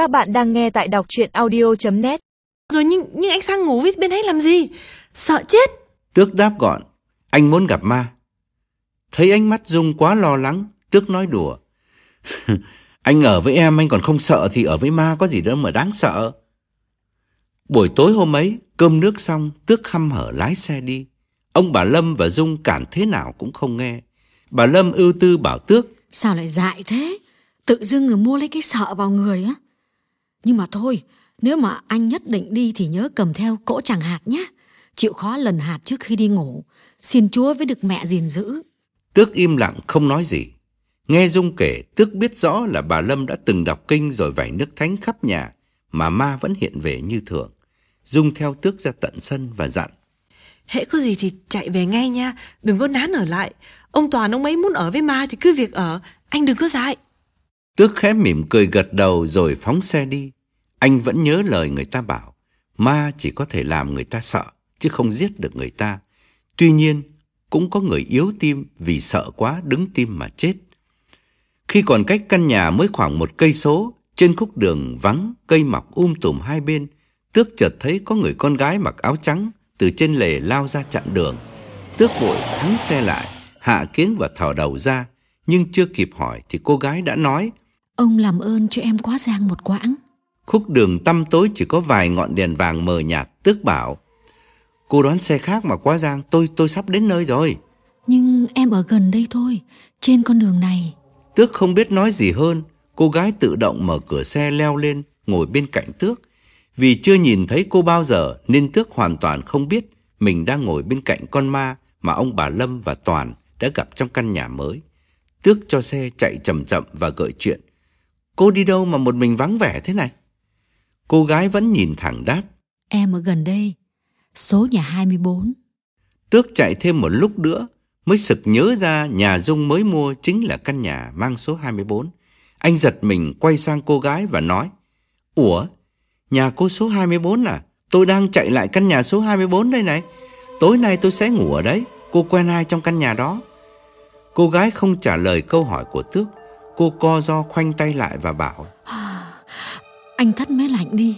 Các bạn đang nghe tại đọc chuyện audio.net Rồi nhưng, nhưng anh sang ngủ với bên ấy làm gì? Sợ chết. Tước đáp gọn, anh muốn gặp ma. Thấy ánh mắt Dung quá lo lắng, Tước nói đùa. anh ở với em anh còn không sợ thì ở với ma có gì đâu mà đáng sợ. Buổi tối hôm ấy, cơm nước xong, Tước khăm hở lái xe đi. Ông bà Lâm và Dung cản thế nào cũng không nghe. Bà Lâm ưu tư bảo Tước. Sao lại dại thế? Tự dưng rồi mua lấy cái sợ vào người á. Nhưng mà thôi, nếu mà anh nhất định đi thì nhớ cầm theo cỗ chẳng hạt nhé. Chịu khó lần hạt trước khi đi ngủ. Xin Chúa với được mẹ gìn giữ. Tước im lặng không nói gì. Nghe Dung kể, Tước biết rõ là bà Lâm đã từng đọc kinh rồi vẩy nước thánh khắp nhà, mà ma vẫn hiện về như thường. Dung theo Tước ra tận sân và dặn. Hễ có gì thì chạy về ngay nha, đừng có nán ở lại. Ông Toàn ông ấy muốn ở với ma thì cứ việc ở, anh đừng có dại. Tước khẽ mỉm cười gật đầu rồi phóng xe đi. Anh vẫn nhớ lời người ta bảo, ma chỉ có thể làm người ta sợ, chứ không giết được người ta. Tuy nhiên, cũng có người yếu tim vì sợ quá đứng tim mà chết. Khi còn cách căn nhà mới khoảng một cây số, trên khúc đường vắng, cây mọc um tùm hai bên, Tước chợt thấy có người con gái mặc áo trắng từ trên lề lao ra chặn đường. Tước vội thắng xe lại, hạ kiến và thò đầu ra, nhưng chưa kịp hỏi thì cô gái đã nói Ông làm ơn cho em quá giang một quãng. Khúc đường tăm tối chỉ có vài ngọn đèn vàng mờ nhạt, tước bảo. Cô đón xe khác mà quá giang, tôi tôi sắp đến nơi rồi. Nhưng em ở gần đây thôi, trên con đường này. Tước không biết nói gì hơn, cô gái tự động mở cửa xe leo lên, ngồi bên cạnh Tước. Vì chưa nhìn thấy cô bao giờ nên Tước hoàn toàn không biết mình đang ngồi bên cạnh con ma mà ông bà Lâm và Toàn đã gặp trong căn nhà mới. Tước cho xe chạy chậm chậm và gợi chuyện. Cô đi đâu mà một mình vắng vẻ thế này? Cô gái vẫn nhìn thẳng đáp. Em ở gần đây, số nhà 24. Tước chạy thêm một lúc nữa mới sực nhớ ra nhà Dung mới mua chính là căn nhà mang số 24. Anh giật mình quay sang cô gái và nói Ủa, nhà cô số 24 à? Tôi đang chạy lại căn nhà số 24 đây này. Tối nay tôi sẽ ngủ ở đấy. Cô quen ai trong căn nhà đó? Cô gái không trả lời câu hỏi của Tước. Cô co do khoanh tay lại và bảo Anh thắt máy lạnh đi,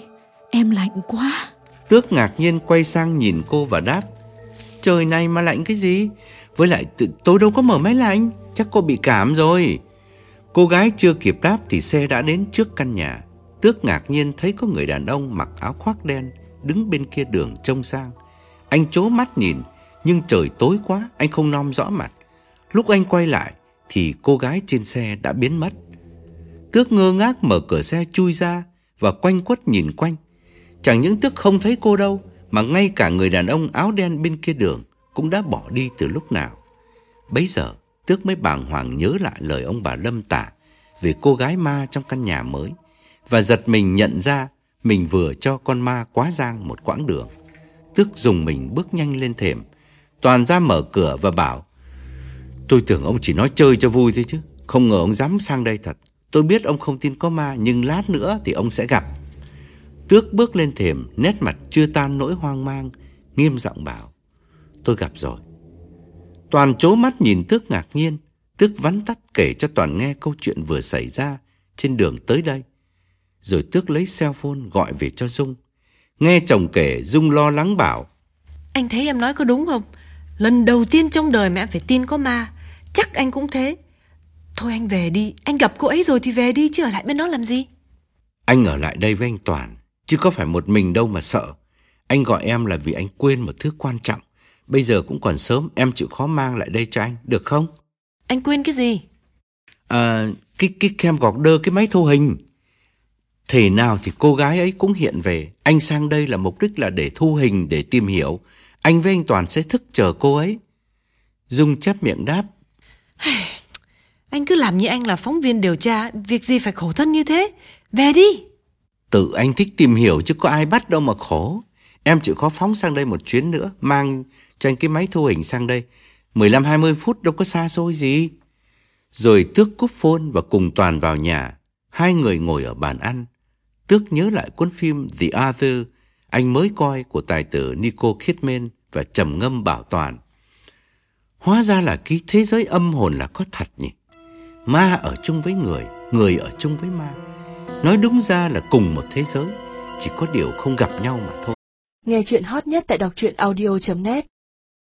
em lạnh quá. Tước ngạc nhiên quay sang nhìn cô và đáp Trời này mà lạnh cái gì? Với lại tôi đâu có mở máy lạnh Chắc cô bị cảm rồi. Cô gái chưa kịp đáp thì xe đã đến trước căn nhà. Tước ngạc nhiên thấy có người đàn ông mặc áo khoác đen Đứng bên kia đường trông sang. Anh chố mắt nhìn Nhưng trời tối quá anh không nom rõ mặt. Lúc anh quay lại thì cô gái trên xe đã biến mất. Tước ngơ ngác mở cửa xe chui ra Và quanh quất nhìn quanh. Chẳng những Tước không thấy cô đâu, Mà ngay cả người đàn ông áo đen bên kia đường Cũng đã bỏ đi từ lúc nào. Bấy giờ, Tước mới bàng hoàng nhớ lại lời ông bà Lâm tả Về cô gái ma trong căn nhà mới Và giật mình nhận ra Mình vừa cho con ma quá giang một quãng đường. Tước dùng mình bước nhanh lên thềm, Toàn ra mở cửa và bảo Tôi tưởng ông chỉ nói chơi cho vui thôi chứ Không ngờ ông dám sang đây thật Tôi biết ông không tin có ma Nhưng lát nữa thì ông sẽ gặp Tước bước lên thềm, nét mặt chưa tan nỗi hoang mang, nghiêm giọng bảo. Tôi gặp rồi. Toàn chố mắt nhìn Tước ngạc nhiên. Tước vắn tắt kể cho Toàn nghe câu chuyện vừa xảy ra trên đường tới đây. Rồi Tước lấy cell phone gọi về cho Dung. Nghe chồng kể, Dung lo lắng bảo. Anh thấy em nói có đúng không? Lần đầu tiên trong đời mẹ phải tin có ma. Chắc anh cũng thế. Thôi anh về đi, anh gặp cô ấy rồi thì về đi chứ ở lại bên đó làm gì? Anh ở lại đây với anh Toàn, chứ có phải một mình đâu mà sợ. Anh gọi em là vì anh quên một thứ quan trọng. Bây giờ cũng còn sớm, em chịu khó mang lại đây cho anh, được không? Anh quên cái gì? À, cái cái kem gọt đơ cái máy thu hình. Thể nào thì cô gái ấy cũng hiện về. Anh sang đây là mục đích là để thu hình, để tìm hiểu. Anh với anh Toàn sẽ thức chờ cô ấy. Dung chép miệng đáp. Anh cứ làm như anh là phóng viên điều tra, việc gì phải khổ thân như thế? Về đi! Tự anh thích tìm hiểu chứ có ai bắt đâu mà khổ. Em chịu khó phóng sang đây một chuyến nữa, mang cho anh cái máy thu hình sang đây. 15-20 phút đâu có xa xôi gì. Rồi Tước cúp phôn và cùng Toàn vào nhà. Hai người ngồi ở bàn ăn. Tước nhớ lại cuốn phim The Other anh mới coi của tài tử Nico Kidman và trầm ngâm bảo Toàn. Hóa ra là cái thế giới âm hồn là có thật nhỉ. Ma ở chung với người, người ở chung với ma. Nói đúng ra là cùng một thế giới Chỉ có điều không gặp nhau mà thôi Nghe chuyện hot nhất tại đọc truyện audio.net